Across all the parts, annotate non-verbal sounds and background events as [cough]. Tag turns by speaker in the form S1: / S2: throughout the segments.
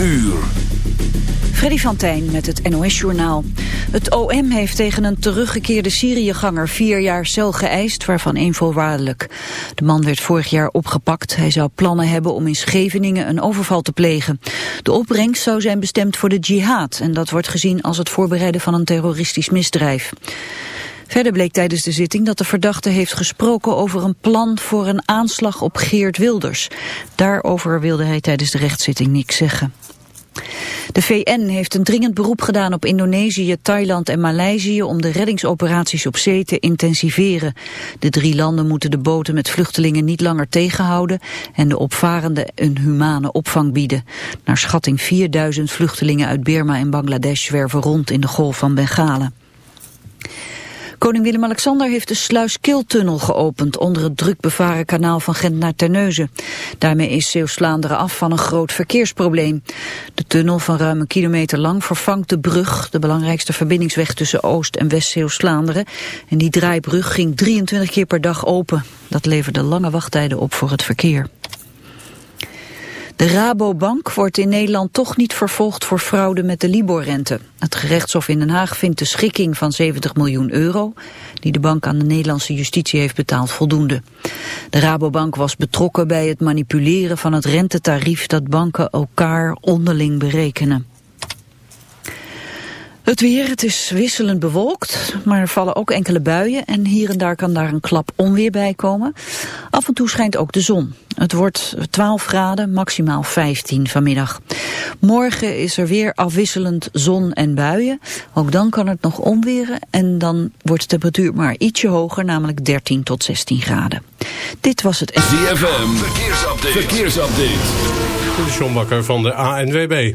S1: uur.
S2: Freddy van Tijn met het NOS-journaal. Het OM heeft tegen een teruggekeerde Syriëganger vier jaar cel geëist, waarvan één voorwaardelijk. De man werd vorig jaar opgepakt. Hij zou plannen hebben om in Scheveningen een overval te plegen. De opbrengst zou zijn bestemd voor de jihad en dat wordt gezien als het voorbereiden van een terroristisch misdrijf. Verder bleek tijdens de zitting dat de verdachte heeft gesproken over een plan voor een aanslag op Geert Wilders. Daarover wilde hij tijdens de rechtszitting niks zeggen. De VN heeft een dringend beroep gedaan op Indonesië, Thailand en Maleisië om de reddingsoperaties op zee te intensiveren. De drie landen moeten de boten met vluchtelingen niet langer tegenhouden en de opvarenden een humane opvang bieden. Naar schatting 4000 vluchtelingen uit Birma en Bangladesh zwerven rond in de golf van Bengalen. Koning Willem-Alexander heeft de Sluiskiltunnel geopend onder het druk bevaren kanaal van Gent naar Terneuzen. Daarmee is Zeeuws-Vlaanderen af van een groot verkeersprobleem. De tunnel van ruim een kilometer lang vervangt de brug, de belangrijkste verbindingsweg tussen Oost- en West-Zeeuws-Vlaanderen. En die draaibrug ging 23 keer per dag open. Dat leverde lange wachttijden op voor het verkeer. De Rabobank wordt in Nederland toch niet vervolgd voor fraude met de Libor-rente. Het gerechtshof in Den Haag vindt de schikking van 70 miljoen euro... die de bank aan de Nederlandse justitie heeft betaald voldoende. De Rabobank was betrokken bij het manipuleren van het rentetarief... dat banken elkaar onderling berekenen. Het weer, het is wisselend bewolkt, maar er vallen ook enkele buien en hier en daar kan daar een klap onweer bij komen. Af en toe schijnt ook de zon. Het wordt 12 graden, maximaal 15 vanmiddag. Morgen is er weer afwisselend zon en buien. Ook dan kan het nog onweren en dan wordt de temperatuur maar ietsje hoger, namelijk 13 tot 16 graden. Dit was het...
S1: ZFM, verkeersupdate. verkeersupdate.
S3: De John Bakker van de ANWB.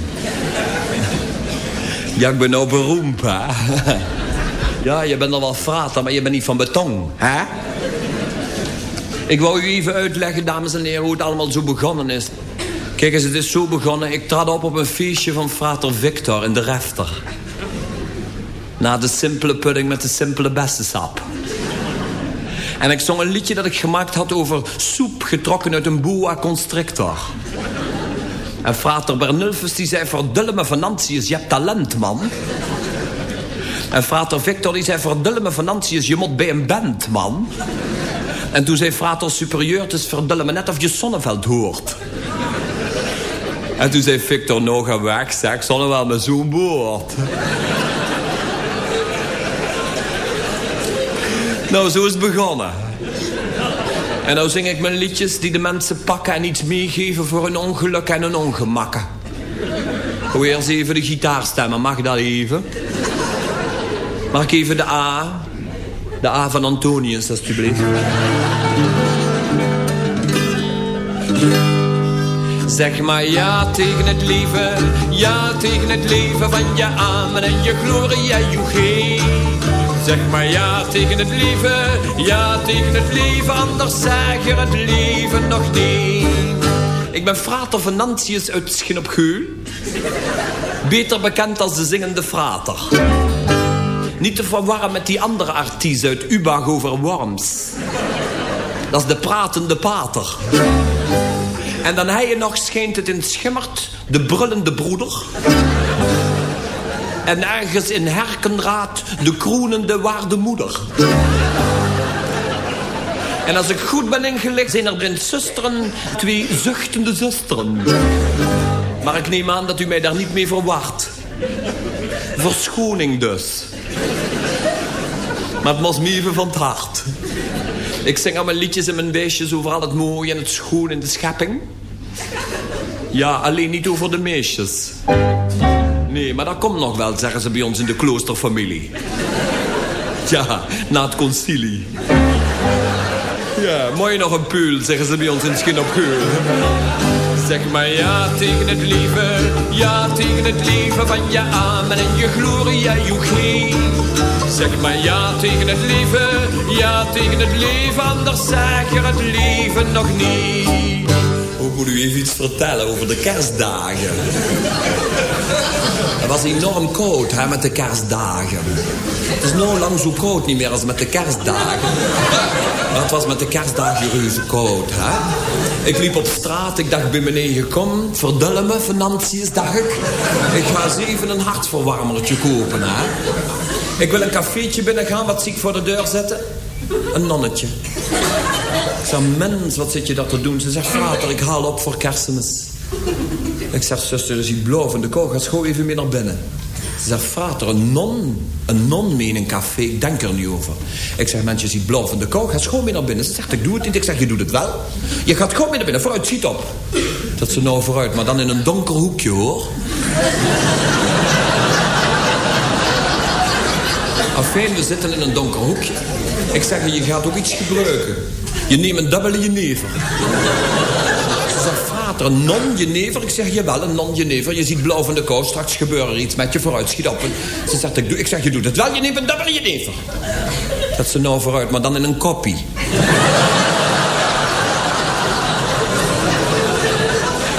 S4: Ja, ik ben nou beroemd, hè? [laughs] Ja, je bent al wel frater, maar je bent niet van beton, hè? Ik wou u even uitleggen, dames en heren, hoe het allemaal zo begonnen is. Kijk eens, het is zo begonnen. Ik trad op op een feestje van frater Victor in de refter. Na de simpele pudding met de simpele bessensap. En ik zong een liedje dat ik gemaakt had over soep getrokken uit een boa constrictor. En frater Bernulfus die zei, verdulle me je hebt talent, man. En frater Victor die zei, verdulle me je moet bij een band, man. En toen zei frater superieur, het is verdulle me net of je Sonneveld hoort. En toen zei Victor, nou ga weg, zeg. Nog wel met zo'n boord. nou, zo is het begonnen. En nou zing ik mijn liedjes die de mensen pakken en iets meegeven voor hun ongeluk en hun ongemakken. Hoe eerst even de gitaarstemmen, mag dat even? Mag ik even de A? De A van Antonius, alstublieft. Zeg maar ja tegen het leven, ja tegen het leven van je amen en je glorie en je geest. Zeg maar ja tegen het leven, ja tegen het leven, anders zeg je het leven nog niet. Ik ben frater Venantius uit Schin op Geul. Beter bekend als de zingende frater. Niet te verwarren met die andere artiest uit Ubag over Worms. Dat is de pratende pater. En dan hij je nog schijnt het in schimmert, de brullende broeder. En ergens in Herkenraad de kroenende waarde moeder. En als ik goed ben ingelicht, zijn er erin zusteren, twee zuchtende zusteren. Maar ik neem aan dat u mij daar niet mee verwart. Verschoning dus. Maar het was me even van het hart. Ik zing al mijn liedjes en mijn beestjes over al het mooie en het schoon in de schepping. Ja, alleen niet over de meisjes. Nee, maar dat komt nog wel, zeggen ze bij ons in de kloosterfamilie. Ja, na het concilie. Ja, mooi nog een puul, zeggen ze bij ons in Schin op Geul. Zeg maar ja tegen het leven, ja tegen het leven van je amen en je glorie en je. Zeg maar ja tegen het leven, ja tegen het leven, anders zeg je het leven nog niet. Hoe moet u even iets vertellen over de kerstdagen? Was enorm koud hè, met de kerstdagen. Het is nou lang zo koud niet meer als met de kerstdagen. Maar het was met de kerstdagen reuze koud, hè? Ik liep op straat, ik dacht bij meneer kom, verdullen me, financiën, dacht ik. Ik ga even een hartverwarmertje kopen, hè? Ik wil een cafeetje binnengaan, wat zie ik voor de deur zetten? Een nonnetje. Zeg, mens, wat zit je dat te doen? Ze zegt, vader, ik haal op voor kerstmis. Ik zeg, zuster, is die blauw van de kou, ga schoon even mee naar binnen. Ze zegt, vader, een non, een non mee in een café, ik denk er niet over. Ik zeg, mensen, je ziet blauw van de kou, ga schoon mee naar binnen. Ze zegt, ik doe het niet. Ik zeg, je doet het wel. Je gaat gewoon mee naar binnen, vooruit, schiet op. Dat ze nou vooruit, maar dan in een donker hoekje, hoor. Afijn, we zitten in een donker hoekje. Ik zeg, je gaat ook iets gebruiken. Je neemt een dubbele jenever. Een non-jenever? Ik zeg, jawel, een non-jenever. Je ziet blauw van de kou, straks gebeurt er iets met je vooruit, schiet op. En Ze zegt, ik, doe, ik zeg, je doet het wel, je neemt een dubbele jenever. Dat ze nou vooruit, maar dan in een koppie.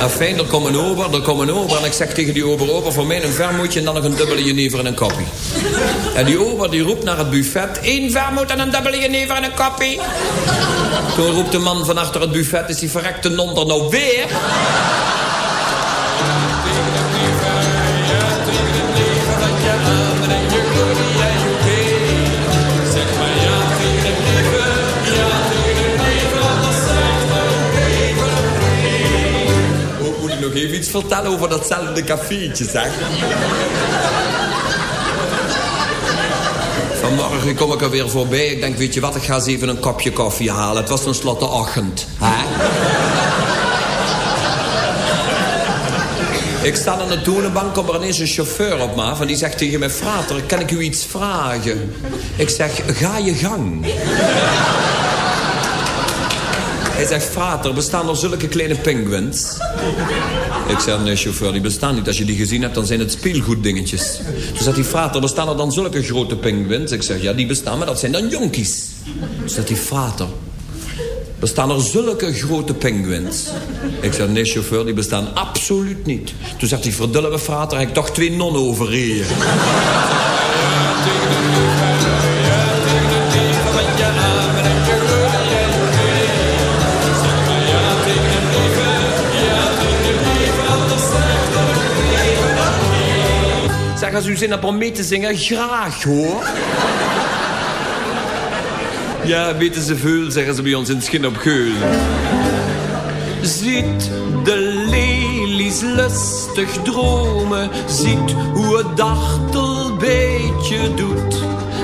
S4: Afijn, er komen over, er komen over. En ik zeg tegen die ober, ober, voor mij een vermoedje en dan nog een dubbele jenever en een koppie. En die ober die roept naar het buffet, één vermoed en een dubbele jenever en een koppie. Toen roept de man van achter het buffet, is die verrekte non er nou weer? Even iets vertellen over datzelfde cafeetje, zeg. Vanmorgen kom ik er weer voorbij. Ik denk, weet je wat, ik ga eens even een kopje koffie halen. Het was tenslotte ochtend. Hè? ik sta aan de toonbank, komt er ineens een chauffeur op me en die zegt tegen mij, frater, kan ik u iets vragen? Ik zeg, ga je gang. Hij zegt, frater, bestaan er zulke kleine penguins? Ik zeg, nee, chauffeur, die bestaan niet. Als je die gezien hebt, dan zijn het speelgoeddingetjes. Toen zegt hij, frater, bestaan er dan zulke grote penguins? Ik zeg, ja, die bestaan, maar dat zijn dan jonkies. Toen zegt hij, frater, bestaan er zulke grote penguins? Ik zeg, nee, chauffeur, die bestaan absoluut niet. Toen zegt hij, verdullen we, frater, heb ik toch twee nonnen overreden. Als u zin hebt om mee te zingen, graag hoor. Ja, weten ze veel, zeggen ze bij ons in Schin op Geul. Ziet de lelies lustig dromen, ziet hoe het dachtel beetje doet.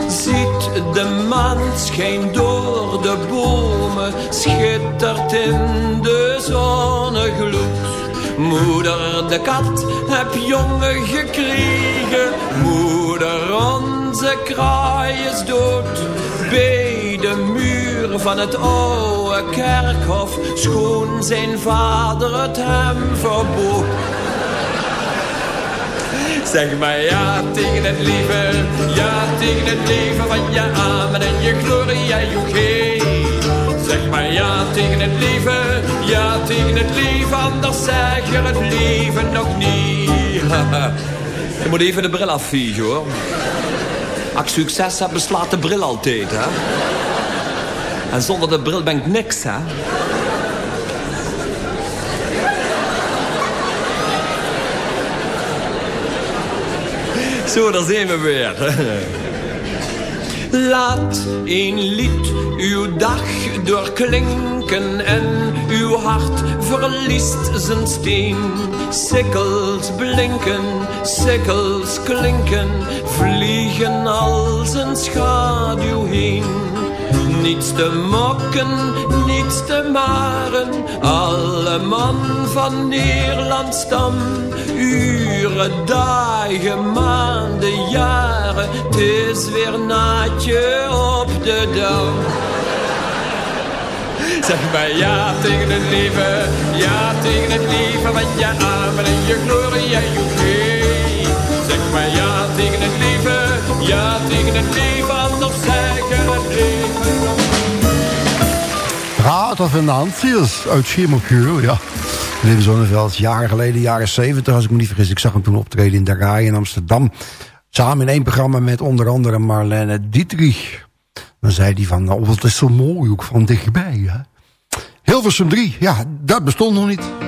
S4: Ziet de maan schijnt door de bomen, schittert in de zonnegloed. Moeder de kat heb jongen gekregen, moeder onze kraai is dood. Bij de muur van het oude kerkhof schoon zijn vader het hem verbood. Zeg maar ja tegen het leven, ja tegen het leven van je amen en je gloria jochee. Maar ja tegen het leven, ja tegen het leven, anders zeg je het leven nog niet. [laughs] je moet even de bril afvegen hoor. Als ik succes heb, beslaat de bril altijd hè. En zonder de bril ben ik niks hè. [laughs] Zo, daar zijn we weer. [laughs] Laat een lied uw dag doorklinken en uw hart verliest zijn steen. Sikkels blinken, sikkels klinken, vliegen als een schaduw heen. Niets te mokken, niets te maren, alle man van Nederland stam. Uren, dagen, maanden, jaren, het is weer naadje op de dam. Zeg maar ja tegen het leven, ja tegen het leven, want je amen en je gloria, jochee. Zeg maar ja tegen het leven, ja tegen het leven, anders zeggen het leven nog
S5: Prater Venantius uit Schiermonnikoog, ja. Wim Zonneveld, jaren geleden, jaren 70 als ik me niet vergis. Ik zag hem toen optreden in de Rai in Amsterdam. Samen in één programma met onder andere Marlene Dietrich. Dan zei hij van, nou, wat is zo mooi, ook van dichtbij. Hè? Hilversum 3, ja, dat bestond nog niet.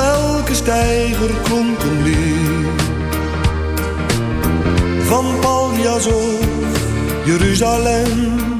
S6: Op elke steiger klonk een lied. Van Paljas of Jeruzalem.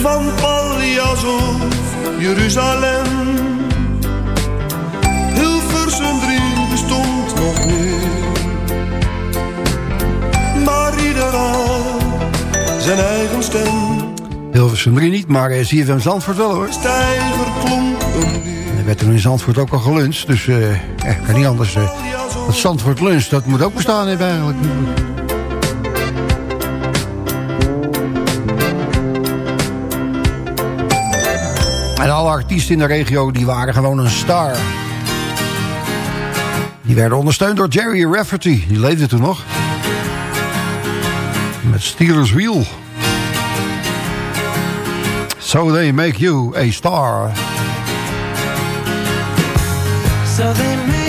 S6: Van Paljas of Jeruzalem. Hilversum 3 bestond nog niet. Maar ieder had zijn eigen stem.
S5: Hilversum 3 niet, maar uh, ZFM Zandvoort wel hoor.
S6: Stijger klonk.
S5: Er werd toen in Zandvoort ook al geluncht, dus eh ja, kan niet anders. eh dat Zandvoort lunch, dat moet ook bestaan hebben eigenlijk. En alle artiesten in de regio die waren gewoon een star. Die werden ondersteund door Jerry Rafferty. Die leefde toen nog. Met Steelers Wheel. So they make you a star.
S7: So they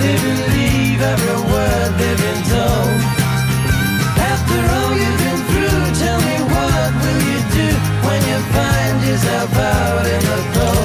S7: They believe every word they've been told. After all you've been through, tell me what will you do when you find yourself out in the cold?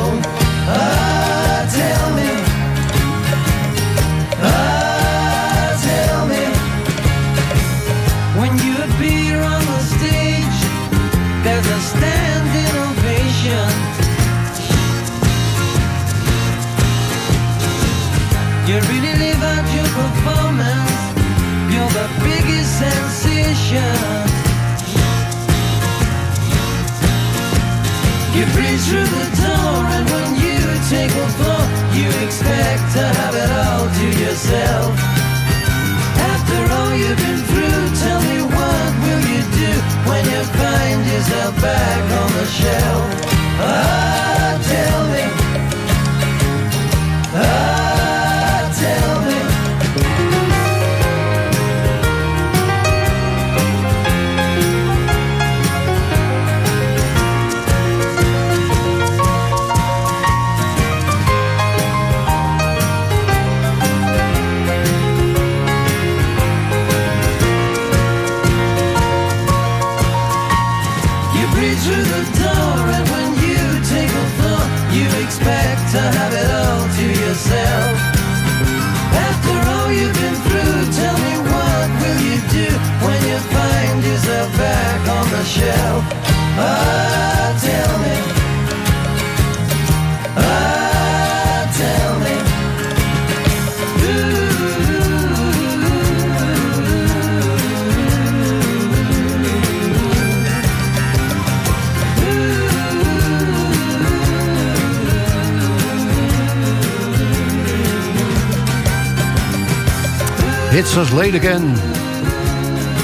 S5: Late Again.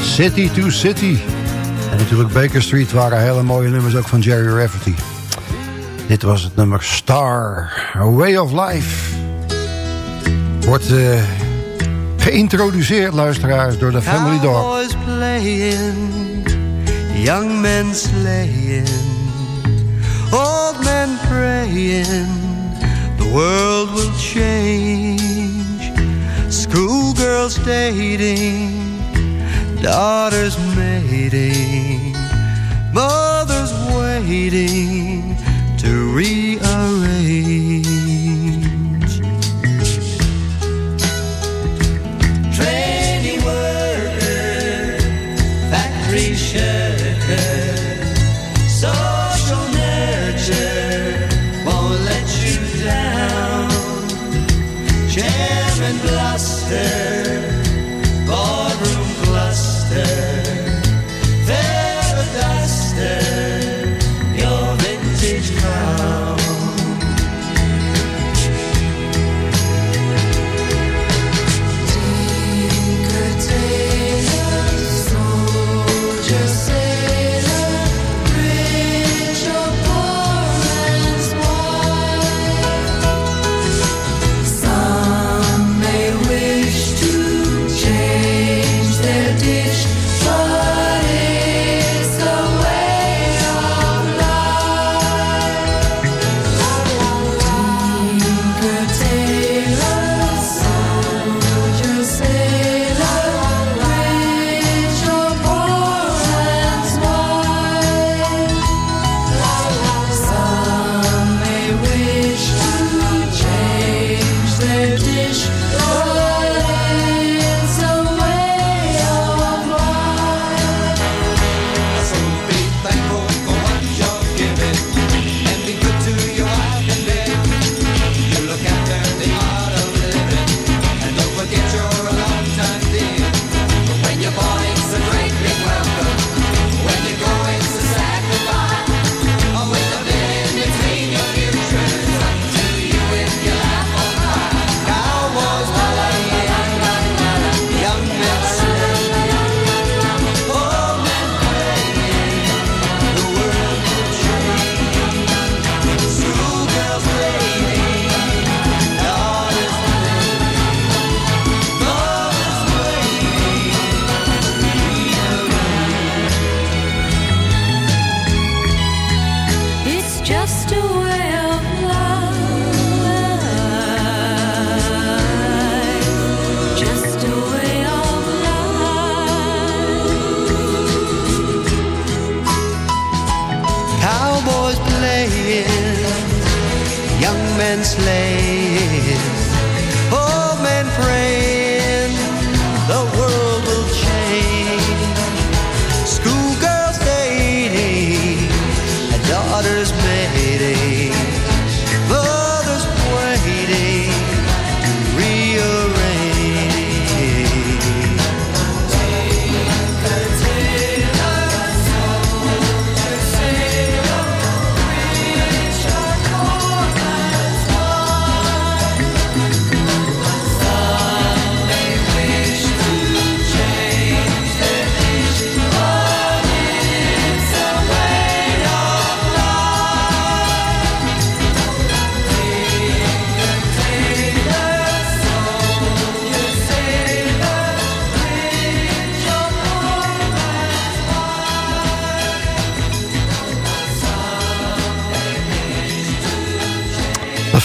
S5: City to City. En natuurlijk Baker Street waren hele mooie nummers ook van Jerry Rafferty. Dit was het nummer Star, A Way of Life. Wordt eh, geïntroduceerd, luisteraars, door de Family Dog.
S8: Cowboys playing, young men slaying, old men praying, the world will change. Schoolgirls dating, daughters mating, mothers waiting to rearrange.
S7: Trading worker, factory worker,
S9: sister.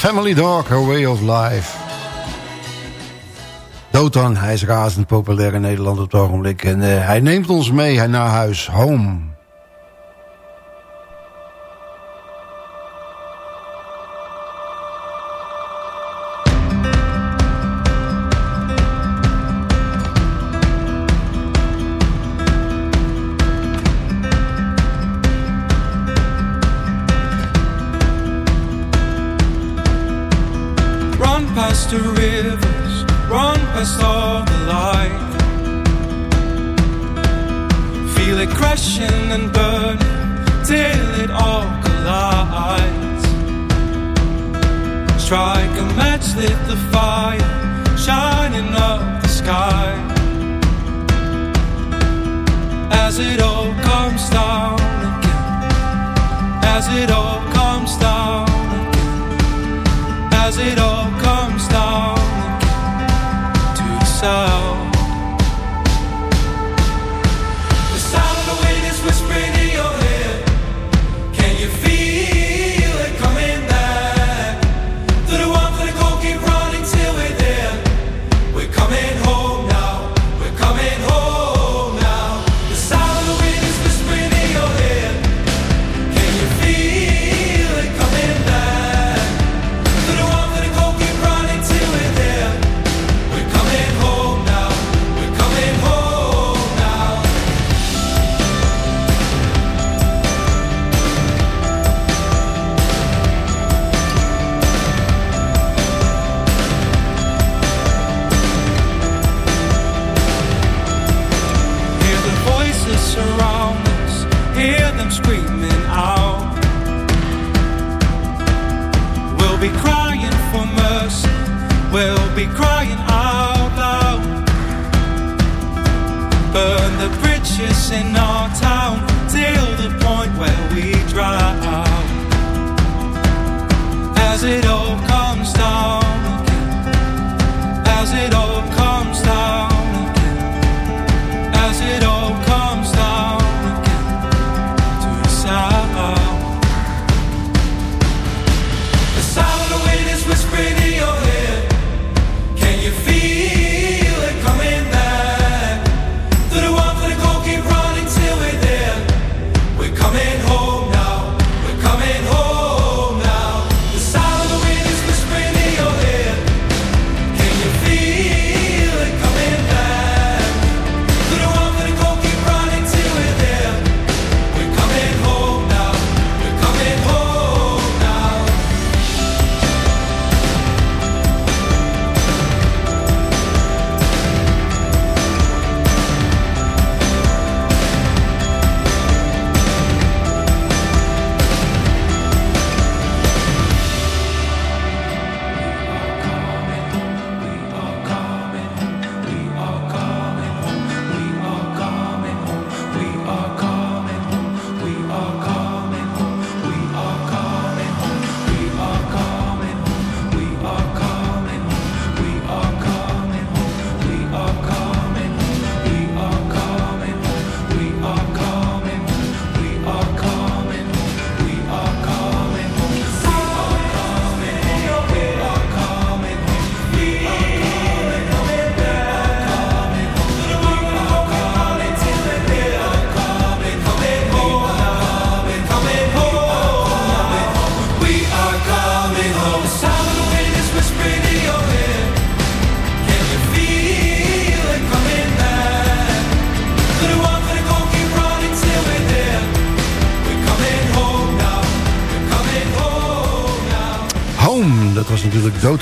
S9: Family Dog, A Way of Life. Dotan, hij is razend populair in Nederland op het ogenblik. En eh, hij neemt ons mee naar huis, home.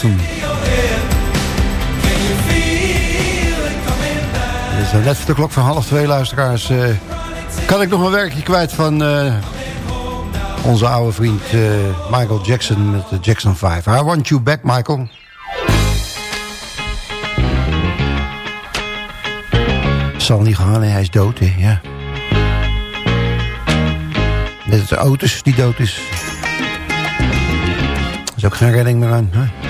S10: Doten. Het is net voor de klok van half twee, luisteraars. eh, kan ik nog een werkje kwijt van eh, onze oude vriend eh, Michael Jackson met de Jackson 5. I want you back, Michael. Zal niet gaan, hij is dood, hè, ja. Net als de auto's die dood is. Er is ook geen redding meer aan, hè.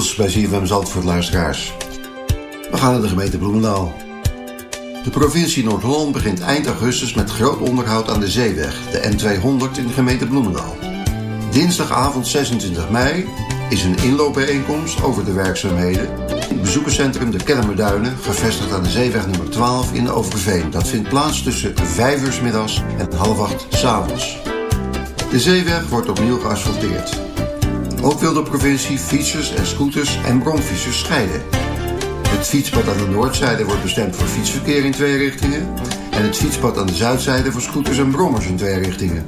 S5: Nieuws bij CFM Zandvoort. We gaan naar de gemeente Bloemendaal. De provincie Noord-Holland begint eind augustus met groot onderhoud aan de zeeweg, de N200 in de gemeente Bloemendaal. Dinsdagavond 26 mei is een inloopbijeenkomst over de werkzaamheden in het bezoekerscentrum de Kennemerduinen, gevestigd aan de zeeweg nummer 12 in Overveen. Dat vindt plaats tussen 5 uur middags en half 8 's avonds. De zeeweg wordt opnieuw geasfalteerd. Ook wil de provincie fietsers en scooters en bromfietsers scheiden. Het fietspad aan de noordzijde wordt bestemd voor fietsverkeer in twee richtingen en het fietspad aan de zuidzijde voor scooters en brommers in twee richtingen.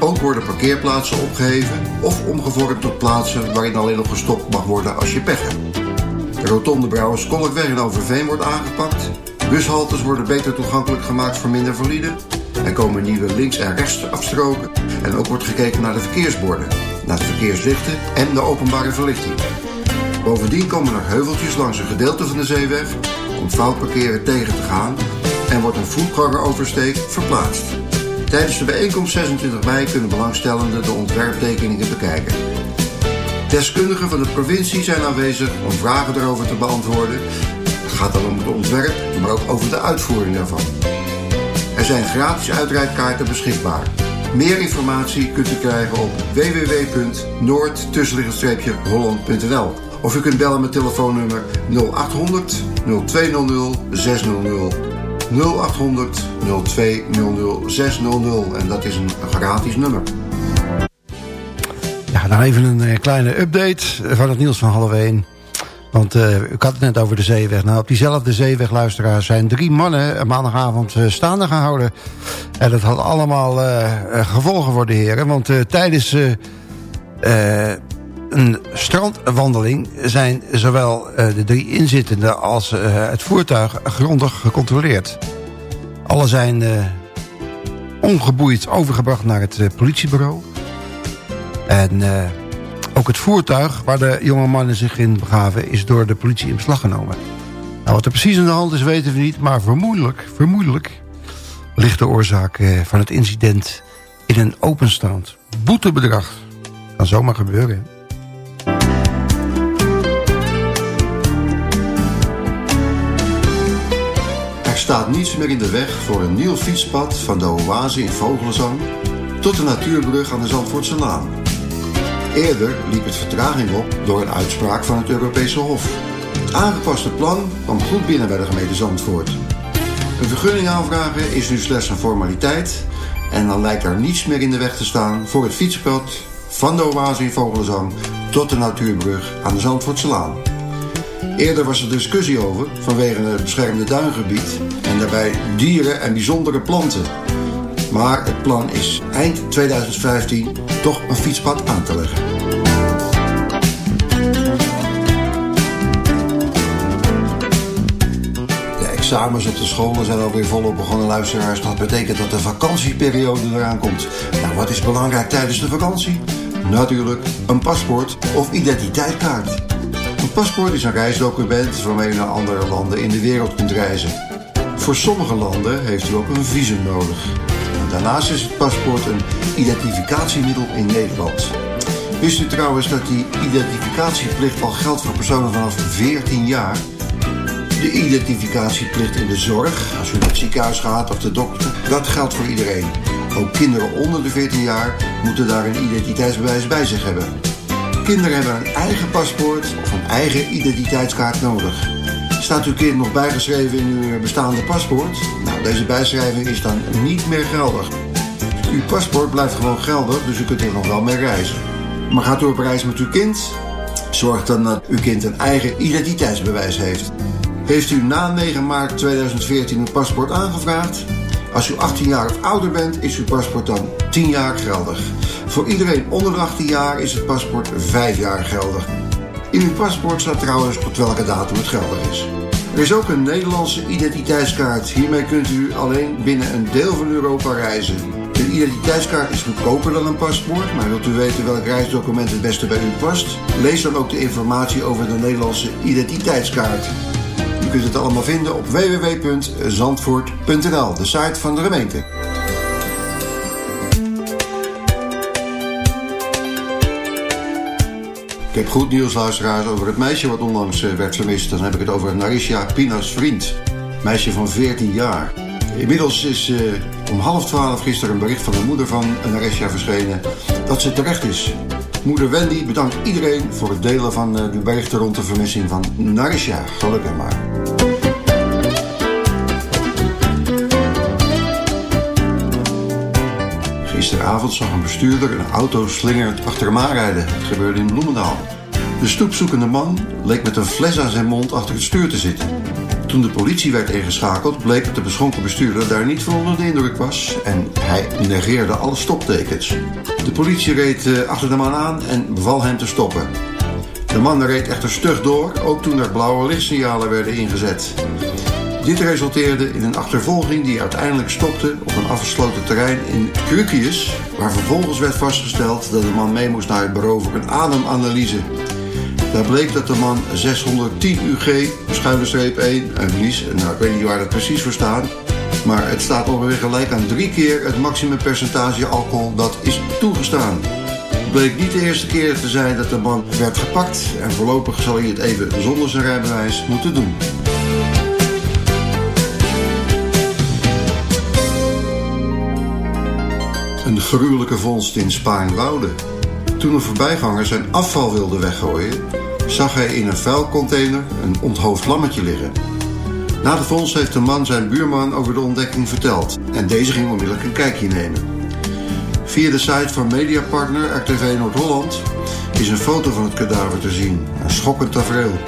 S5: Ook worden parkeerplaatsen opgeheven of omgevormd tot plaatsen waarin alleen nog gestopt mag worden als je pech hebt. De rotonde Brouwerskolkweg in Overveen wordt aangepakt. Bushaltes worden beter toegankelijk gemaakt voor minder valide. Er komen nieuwe links- en rechtsafstroken. En ook wordt gekeken naar de verkeersborden, naar de verkeerslichten en de openbare verlichting. Bovendien komen er heuveltjes langs een gedeelte van de zeeweg om fout parkeren tegen te gaan en wordt een voetgangeroversteek verplaatst. Tijdens de bijeenkomst 26 mei kunnen belangstellenden de ontwerptekeningen bekijken. Deskundigen van de provincie zijn aanwezig om vragen erover te beantwoorden. Het gaat dan om het ontwerp, maar ook over de uitvoering daarvan. Er zijn gratis uitrijdkaarten beschikbaar. Meer informatie kunt u krijgen op www.noord-holland.nl of u kunt bellen met telefoonnummer 0800 0200 600 0800 0200 600 en dat is een gratis nummer.
S10: Ja, dan even een eh, kleine update van het nieuws van 1. Want eh, ik had het net over de zeeweg. Nou, op diezelfde zeeweg, luisteraars, zijn drie mannen maandagavond eh, staande gehouden. En dat had allemaal eh, gevolgen voor de heren. Want tijdens een strandwandeling zijn zowel de drie inzittenden als het voertuig grondig gecontroleerd. Alle zijn ongeboeid overgebracht naar het politiebureau.
S9: En ook het voertuig waar de jonge mannen zich in begaven... is door de politie in beslag genomen. Nou, wat er precies aan de hand is weten we niet... maar vermoedelijk, vermoedelijk ligt de oorzaak eh, van het incident... in een openstaand boetebedrag. Kan zomaar gebeuren.
S5: Er staat niets meer in de weg voor een nieuw fietspad van de oase in Vogelenzang tot de natuurbrug aan de Zandvoortse Laan. Eerder liep het vertraging op door een uitspraak van het Europese Hof. Het aangepaste plan kwam goed binnen bij de gemeente Zandvoort. Een vergunning aanvragen is nu slechts een formaliteit en dan lijkt er niets meer in de weg te staan voor het fietspad van de oase in tot de natuurbrug aan de Zandvoortse Laan. Eerder was er discussie over vanwege het beschermde duingebied en daarbij dieren en bijzondere planten. Maar het plan is eind 2015 toch een fietspad aan te leggen. De examens op de scholen zijn alweer volop begonnen, luisteraars. Dat betekent dat de vakantieperiode eraan komt. Nou, wat is belangrijk tijdens de vakantie? Natuurlijk een paspoort of identiteitskaart. Een paspoort is een reisdocument waarmee u naar andere landen in de wereld kunt reizen. Voor sommige landen heeft u ook een visum nodig. Daarnaast is het paspoort een identificatiemiddel in Nederland. Wist u trouwens dat die identificatieplicht al geldt voor personen vanaf 14 jaar? De identificatieplicht in de zorg, als u naar het ziekenhuis gaat of de dokter, dat geldt voor iedereen. Ook kinderen onder de 14 jaar moeten daar een identiteitsbewijs bij zich hebben. Kinderen hebben een eigen paspoort of een eigen identiteitskaart nodig. Staat uw kind nog bijgeschreven in uw bestaande paspoort? Nou, deze bijschrijving is dan niet meer geldig. Uw paspoort blijft gewoon geldig, dus u kunt er nog wel mee reizen. Maar gaat u op reis met uw kind? Zorg dan dat uw kind een eigen identiteitsbewijs heeft. Heeft u na 9 maart 2014 een paspoort aangevraagd? Als u 18 jaar of ouder bent, is uw paspoort dan 10 jaar geldig. Voor iedereen onder de 18 jaar is het paspoort 5 jaar geldig. In uw paspoort staat trouwens tot welke datum het geldig is. Er is ook een Nederlandse identiteitskaart. Hiermee kunt u alleen binnen een deel van Europa reizen. De identiteitskaart is goedkoper dan een paspoort, maar wilt u weten welk reisdocument het beste bij u past? Lees dan ook de informatie over de Nederlandse identiteitskaart. U kunt het allemaal vinden op www.zandvoort.nl, de site van de gemeente. Ik heb goed nieuws, luisteraars, over het meisje wat onlangs eh, werd vermist. Dan heb ik het over Narisha Pina's vriend. Meisje van 14 jaar. Inmiddels is eh, om half twaalf gisteren een bericht van de moeder van Narisha verschenen dat ze terecht is. Moeder Wendy bedankt iedereen voor het delen van eh, de berichten rond de vermissing van Narisha. Gelukkig maar. Gisteravond zag een bestuurder een auto slingerend achter hem aanrijden. Het gebeurde in Bloemendaal. De stoepzoekende man leek met een fles aan zijn mond achter het stuur te zitten. Toen de politie werd ingeschakeld, bleek dat de beschonken bestuurder daar niet van onder de indruk was en hij negeerde alle stoptekens. De politie reed eh, achter de man aan en beval hem te stoppen. De man reed echter stug door, ook toen er blauwe lichtsignalen werden ingezet. Dit resulteerde in een achtervolging die uiteindelijk stopte op een afgesloten terrein in Krukius, waar vervolgens werd vastgesteld dat de man mee moest naar het bureau voor een ademanalyse. Daar bleek dat de man 610 UG, schuine streep 1, en verlies, nou ik weet niet waar dat precies voor staat, maar het staat ongeveer gelijk aan drie keer het maximumpercentage alcohol dat is toegestaan. Het bleek niet de eerste keer te zijn dat de man werd gepakt en voorlopig zal hij het even zonder zijn rijbewijs moeten doen. Een gruwelijke vondst in Spaarnwoude. Toen een voorbijganger zijn afval wilde weggooien, zag hij in een vuilcontainer een onthoofd lammetje liggen. Na de vondst heeft de man zijn buurman over de ontdekking verteld en deze ging onmiddellijk een kijkje nemen. Via de site van mediapartner RTV Noord-Holland is een foto van het kadaver te zien. Een schokkend tafereel.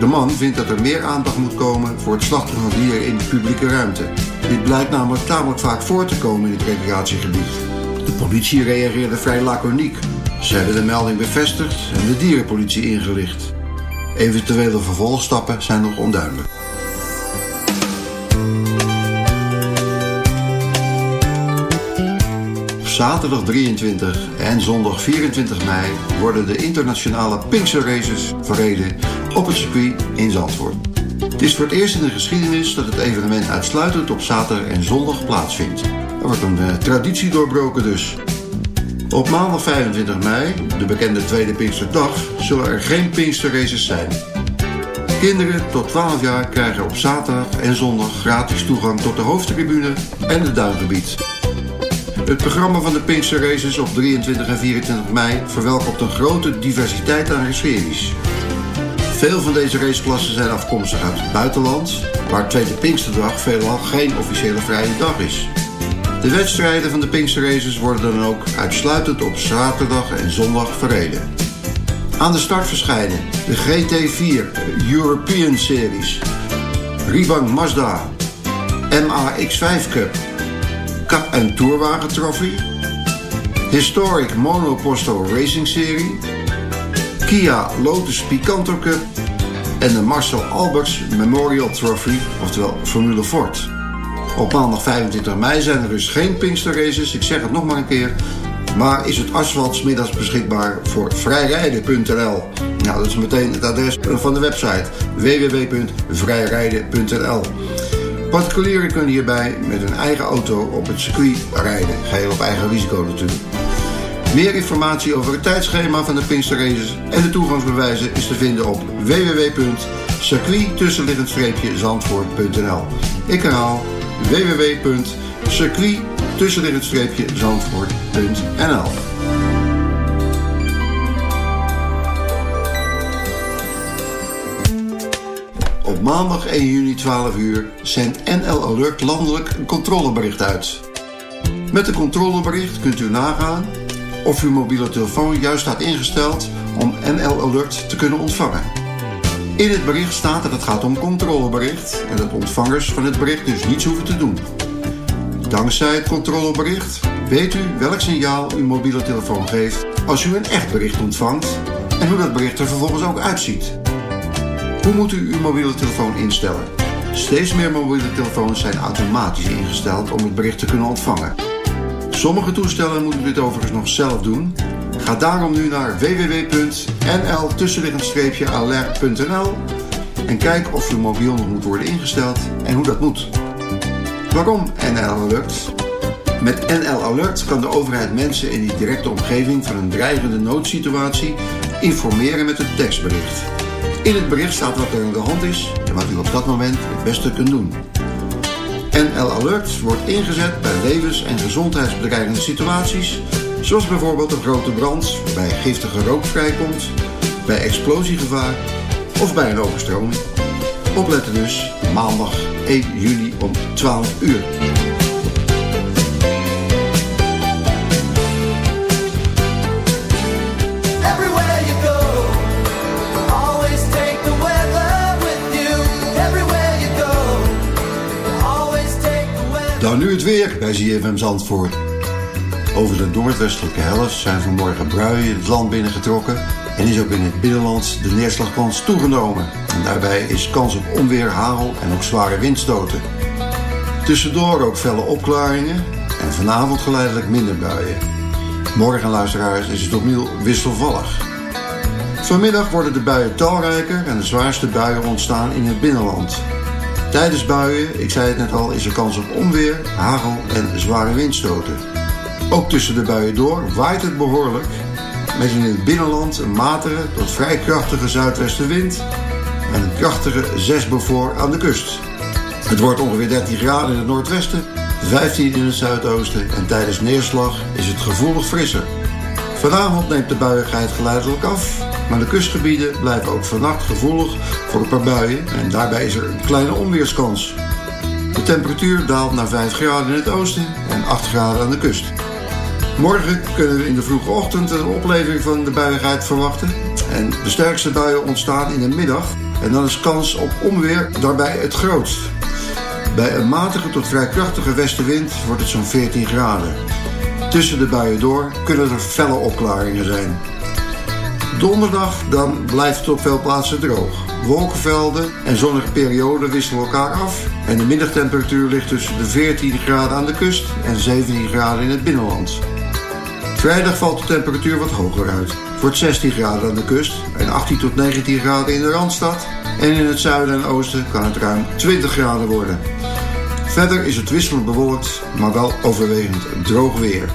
S5: De man vindt dat er meer aandacht moet komen voor het slachten van dieren in de publieke ruimte. Dit blijkt namelijk tamelijk vaak voor te komen in het recreatiegebied. De politie reageerde vrij laconiek. Ze hebben de melding bevestigd en de dierenpolitie ingelicht. Eventuele vervolgstappen zijn nog onduidelijk. zaterdag 23 en zondag 24 mei worden de internationale Pinkster Races verreden op het circuit in Zandvoort. Het is voor het eerst in de geschiedenis dat het evenement uitsluitend op zaterdag en zondag plaatsvindt. Er wordt een eh, traditie doorbroken dus. Op maandag 25 mei, de bekende Tweede Pinksterdag, zullen er geen Pinksterraces zijn. Kinderen tot 12 jaar krijgen op zaterdag en zondag gratis toegang tot de hoofdtribune en het duingebied. Het programma van de Pinkster Races op 23 en 24 mei verwelkomt een grote diversiteit aan series. Veel van deze raceklassen zijn afkomstig uit het buitenland, waar Tweede Pinksterdag veelal geen officiële vrije dag is. De wedstrijden van de Pinkster Races worden dan ook uitsluitend op zaterdag en zondag verreden. Aan de start verschijnen de GT4 European Series, Ribang Mazda, MAX5 Cup, Cup en Tourwagen Trophy, Historic Monoposto Racing Serie, Kia Lotus Picanto Cup en de Marcel Alberts Memorial Trophy, oftewel Formule Ford. Op maandag 25 mei zijn er dus geen Pinkster Races, ik zeg het nog maar een keer, maar is het asfalt middags beschikbaar voor vrijrijden.nl. Nou, dat is meteen het adres van de website www.vrijrijden.nl. Particulieren kunnen hierbij met hun eigen auto op het circuit rijden, geheel op eigen risico natuurlijk. Meer informatie over het tijdschema van de Pinkster en de toegangsbewijzen is te vinden op www.circuit-zandvoort.nl. Ik herhaal www.circuit-zandvoort.nl. Op maandag 1 juni 12 uur zendt NL Alert landelijk een controlebericht uit. Met een controlebericht kunt u nagaan of uw mobiele telefoon juist staat ingesteld om NL Alert te kunnen ontvangen. In het bericht staat dat het gaat om controlebericht en dat ontvangers van het bericht dus niets hoeven te doen. Dankzij het controlebericht weet u welk signaal uw mobiele telefoon geeft als u een echt bericht ontvangt en hoe dat bericht er vervolgens ook uitziet. Hoe moet u uw mobiele telefoon instellen? Steeds meer mobiele telefoons zijn automatisch ingesteld om het bericht te kunnen ontvangen. Sommige toestellen moeten dit overigens nog zelf doen. Ga daarom nu naar www.nl-alert.nl en kijk of uw mobiel nog moet worden ingesteld en hoe dat moet. Waarom NL Alert? Met NL Alert kan de overheid mensen in die directe omgeving van een dreigende noodsituatie informeren met een tekstbericht. In het bericht staat wat er aan de hand is en wat u op dat moment het beste kunt doen. NL Alert wordt ingezet bij levens- en gezondheidsbedreigende situaties, zoals bijvoorbeeld een grote brand, waarbij giftige rook vrijkomt, bij explosiegevaar of bij een overstroming. Opletten dus, maandag 1 juli om 12 uur. Dan nu het weer bij ZFM Zandvoort. Over de noordwestelijke helft zijn vanmorgen buien het land binnengetrokken en is ook in het binnenland de neerslagkans toegenomen. En daarbij is kans op onweer, hagel en ook zware windstoten. Tussendoor ook felle opklaringen en vanavond geleidelijk minder buien. Morgen, luisteraars, is het opnieuw wisselvallig. Vanmiddag worden de buien talrijker en de zwaarste buien ontstaan in het binnenland. Tijdens buien, ik zei het net al, is er kans op onweer, hagel en zware windstoten. Ook tussen de buien door waait het behoorlijk, met in het binnenland een matige tot vrij krachtige zuidwestenwind en een krachtige 6 bevoor aan de kust. Het wordt ongeveer 13 graden in het noordwesten, 15 in het zuidoosten en tijdens neerslag is het gevoelig frisser. Vanavond neemt de buiigheid geleidelijk af, maar de kustgebieden blijven ook vannacht gevoelig voor een paar buien en daarbij is er een kleine onweerskans. De temperatuur daalt naar 5 graden in het oosten en 8 graden aan de kust. Morgen kunnen we in de vroege ochtend een opleving van de buiigheid verwachten. En de sterkste buien ontstaan in de middag. En dan is kans op onweer daarbij het grootst. Bij een matige tot vrij krachtige westenwind wordt het zo'n 14 graden. Tussen de buien door kunnen er felle opklaringen zijn. Donderdag dan blijft het op veel plaatsen droog. Wolkenvelden en zonnige perioden wisselen elkaar af. En de middagtemperatuur ligt tussen de 14 graden aan de kust en 17 graden in het binnenland. Vrijdag valt de temperatuur wat hoger uit. Het wordt 16 graden aan de kust en 18 tot 19 graden in de Randstad. En in het zuiden en oosten kan het ruim 20 graden worden. Verder is het wisselend bewolkt, maar wel overwegend droog weer.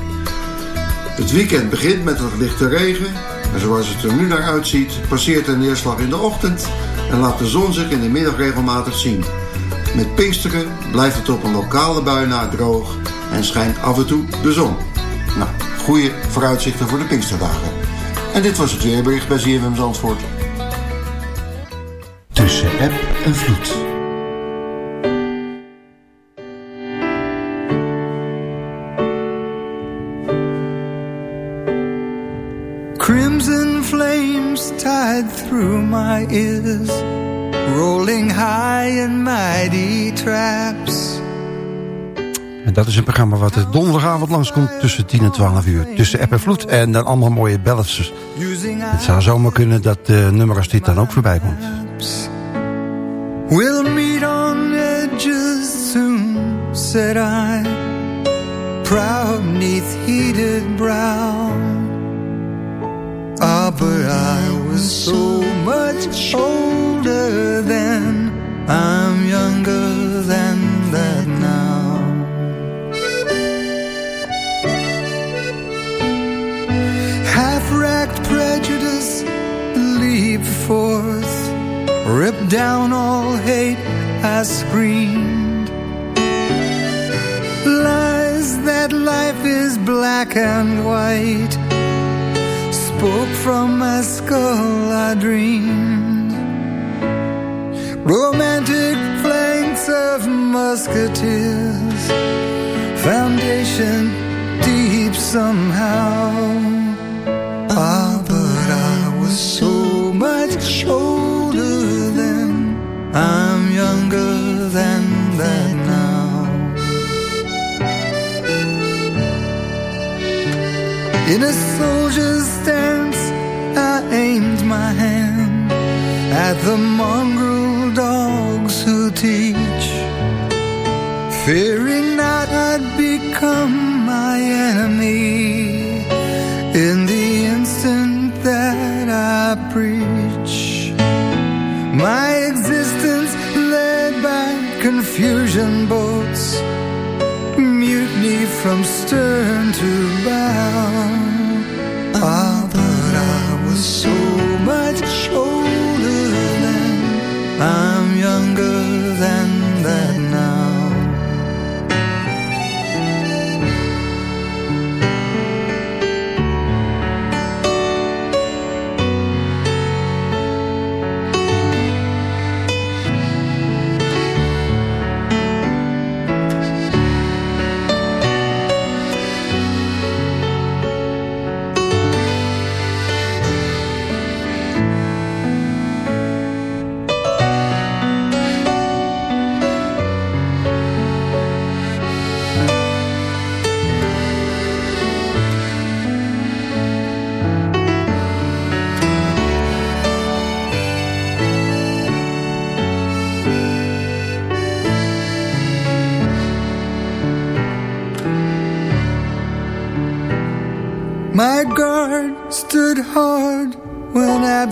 S5: Het weekend begint met wat lichte regen. En zoals het er nu naar uitziet, passeert de neerslag in de ochtend en laat de zon zich in de middag regelmatig zien. Met Pinksteren blijft het op een lokale bui na droog en schijnt af en toe de zon. Nou, goede vooruitzichten voor de Pinksterdagen. En dit was het weerbericht bij ZFM Zandvoort.
S11: Tussen app en vloed.
S7: Crimson flames tied through my ears, rolling high in mighty traps.
S9: En dat is een programma wat er donderdagavond langskomt tussen 10 en 12 uur. Tussen app en vloed en dan allemaal mooie ballads. Het zou zomaar kunnen dat de nummer als dit dan ook voorbij komt.
S7: We'll meet on edges soon, said I, proud neath heated brow. Ah, but I was so much older then, I'm younger than that now. Half-racked prejudice leap forth Rip down all hate, I screamed. Lies that life is black and white. Spoke from my skull, I dreamed. Romantic flanks of musketeers. Foundation deep somehow. Ah, but I was so much older In a soldier's stance, I aimed my hand at the mongrel dogs who teach. Fearing not I'd become my enemy in the instant that I preach. My existence led by confusion mutiny from stern to bow. Ah, but I was so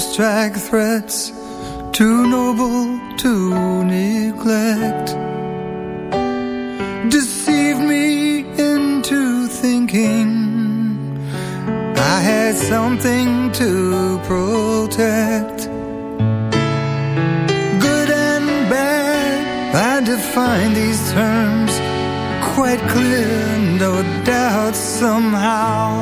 S7: abstract threats, too noble to neglect, deceived me into thinking I had something to protect. Good and bad, I define these terms quite clear, no doubt somehow.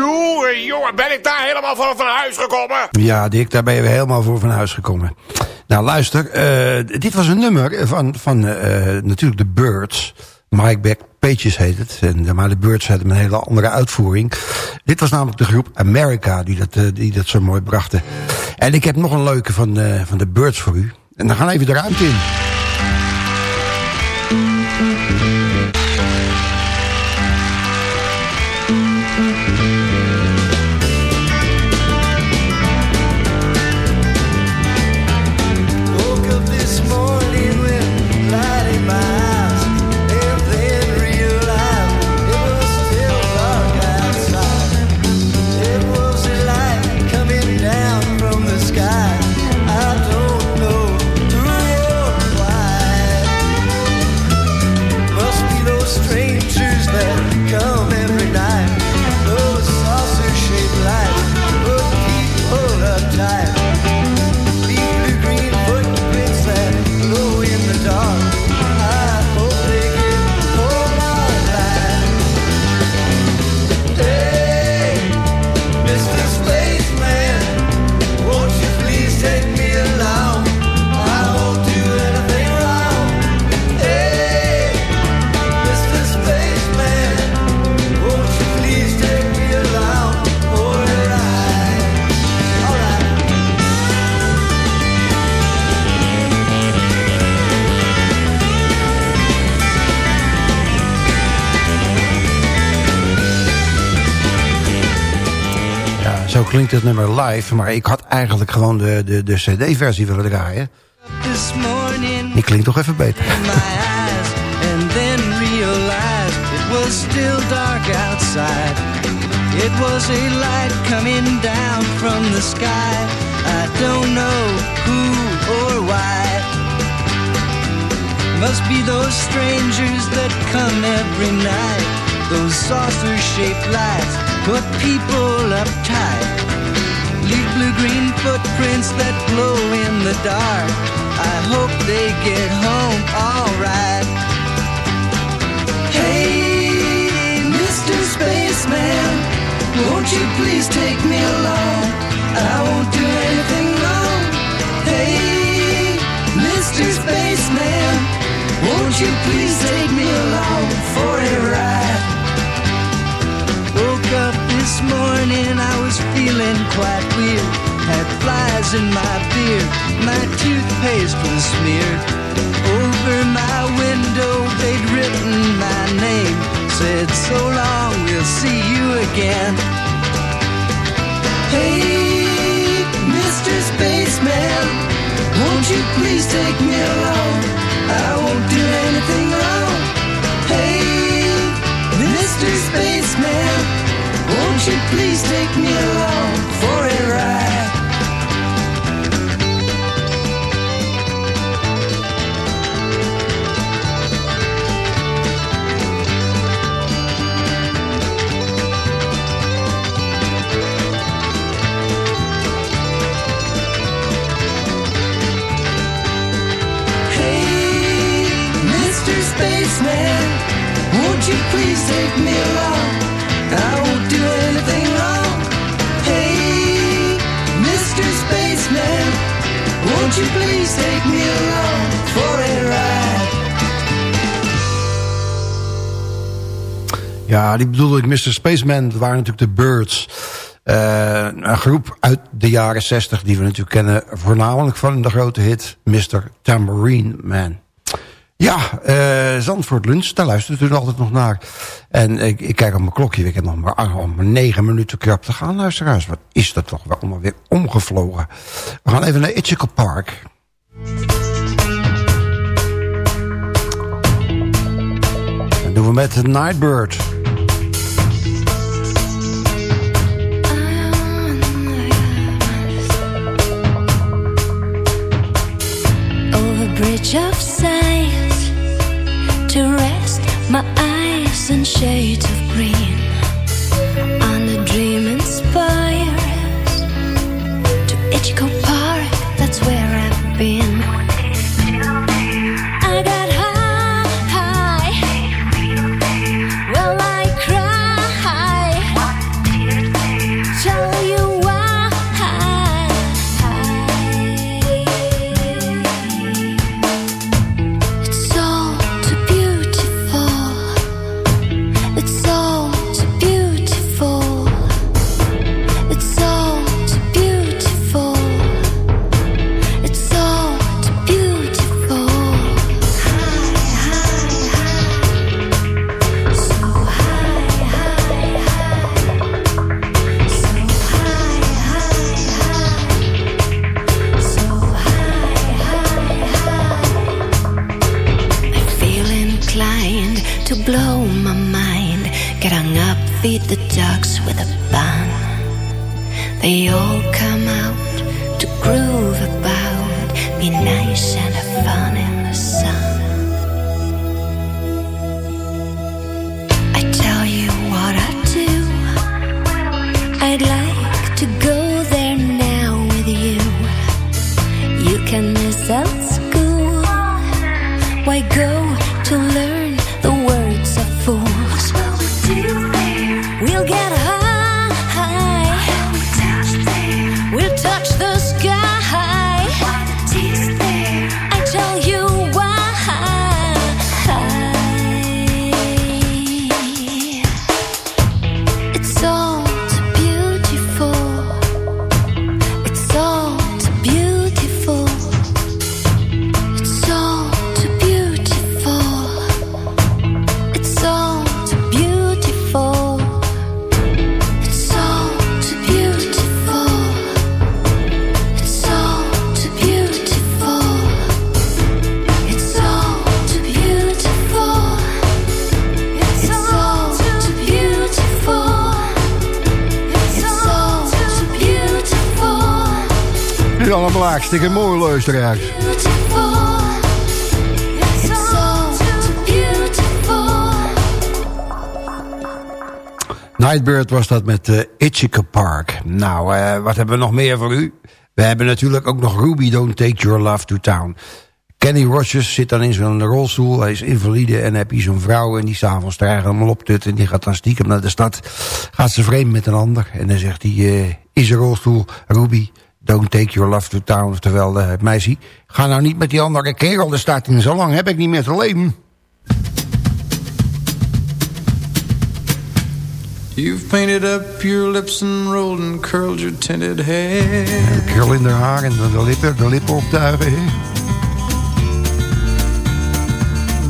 S12: Jongen, jongen, ben ik daar helemaal van van huis gekomen?
S9: Ja, Dick, daar ben je helemaal voor van huis gekomen.
S8: Nou, luister. eh, dit was een nummer van, van eh, natuurlijk de Birds. Mike Back Pages heet het. En, eh, maar de Birds hadden een hele andere uitvoering. Dit was namelijk de groep America die dat, die dat zo mooi brachten. En ik heb nog een leuke van, van de Birds voor u. En dan gaan we even de ruimte in. Zo klinkt het nummer live. Maar ik had eigenlijk gewoon de, de, de cd-versie willen draaien. Die klinkt toch even beter.
S7: It was a light coming down from the sky. I don't know who or why. Must be those strangers that come every night. Those saucer-shaped lights put people uptight. Leave blue-green footprints that glow in the dark. I hope they get home alright. Hey, Mr. Spaceman, won't you please take me along? I won't do anything wrong. Hey, Mr. Spaceman, won't you please take me along for a ride? Up this morning, I was feeling quite weird. Had flies in my beard, my toothpaste was smeared. Over my window, they'd written my name. Said, so long, we'll see you again. Hey, Mr. Spaceman, won't you please take me along? I won't do anything wrong. Hey, Mr. Spaceman, won't you please take me along for a ride? Hey, Mr. Spaceman, won't you please take me along?
S8: Ja, die bedoelde ik Mr. Spaceman. Dat waren natuurlijk de Birds. Eh, een groep uit de jaren 60 die we natuurlijk kennen. Voornamelijk van de grote hit Mr. Tambourine Man. Ja, eh Zandvoort Lunch, daar luistert u altijd nog naar. En ik, ik kijk op mijn klokje, ik heb nog maar, ah, negen minuten krap te gaan, luisteraars. Wat is dat toch wel allemaal weer omgevlogen. We gaan even naar Itchical Park. Dat doen we met Nightbird.
S10: Bridge of sighs to rest my eyes in shades of green. On the dream inspires to Ichigo Park that's where
S5: hartstikke mooi luisteraars. Nightbird was dat met uh, Ithaca Park. Nou, eh, wat hebben we nog meer voor u? We hebben natuurlijk ook nog Ruby Don't Take Your Love to Town. Kenny Rogers zit dan in zo'n rolstoel. Hij is invalide en heb je zo'n vrouw... en die s'avonds daar helemaal optut... en die gaat dan stiekem naar de stad. Gaat ze vreemd met een ander. En dan zegt hij eh, in zijn rolstoel... Ruby, don't take your love to town. Oftewel, uh, het meisje... ga nou niet met die andere kerel. Er staat in zo lang heb ik niet meer te leven.
S13: You've painted up your lips and rolled and curled your tinted hair.
S5: Krul in haar haar en de lippen, de lippen optuigen.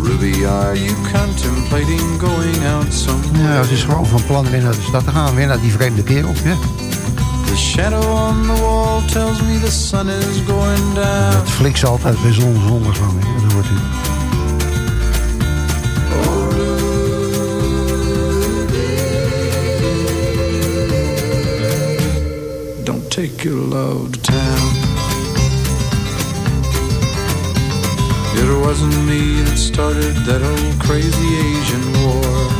S13: Ruby, are you contemplating going out somewhere?
S5: Ja, het is gewoon van plan weer naar de stad te gaan. Weer naar die vreemde kerel. Ja.
S13: The shadow on the wall tells me the sun is going down.
S5: Het flikt altijd bij zonsondergang. hè. Dat wordt u.
S13: Don't take your love to town. It wasn't me that started that old crazy Asian war.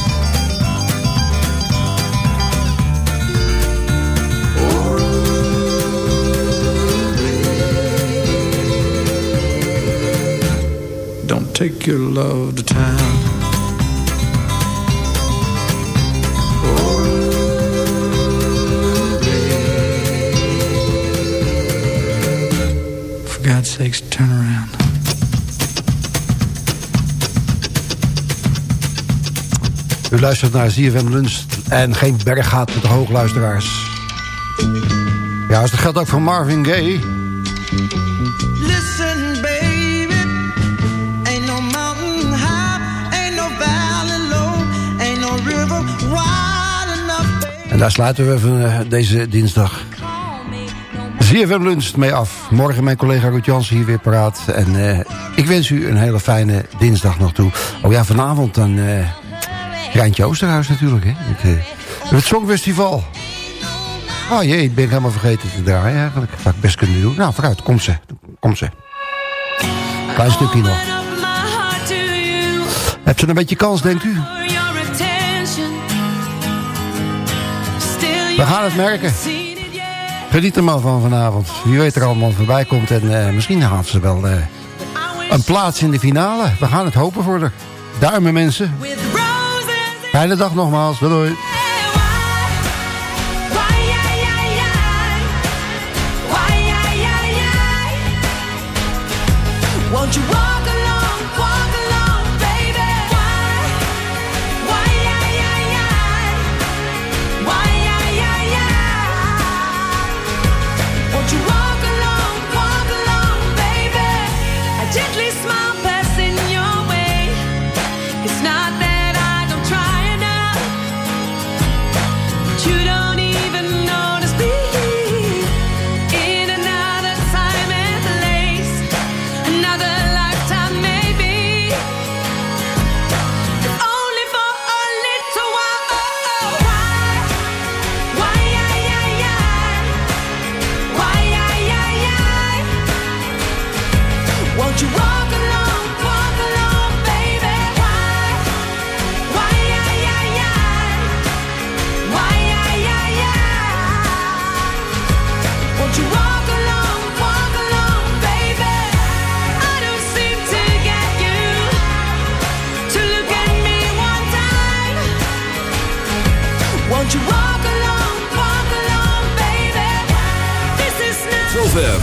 S13: Take your love to town. For God's sakes, turn around.
S5: U luistert naar ZFM Lunch en geen berg gaat met de hoogluisteraars. Ja, dus dat geldt ook voor Marvin Gaye. Daar sluiten we van eh, deze dinsdag. ZFM luncht mee af. Morgen mijn collega Ruud Jansen hier weer paraat. En eh, ik wens u een hele fijne dinsdag nog toe. Oh ja, vanavond dan... eh Rijntje Oosterhuis natuurlijk, hè. Het, het Songfestival. Oh jee, ik ben helemaal vergeten te draaien eigenlijk. Had ik best kunnen doen. Nou, vooruit, kom ze. Kom ze. Klein stukje nog. Heb ze een beetje kans, denkt u? We gaan het merken. Geniet er maar van vanavond. Wie weet er allemaal voorbij komt. En eh, misschien haalt ze wel eh, een plaats in de finale. We gaan het hopen voor haar. Duimen mensen. Fijne dag nogmaals. Doei.
S10: Won't you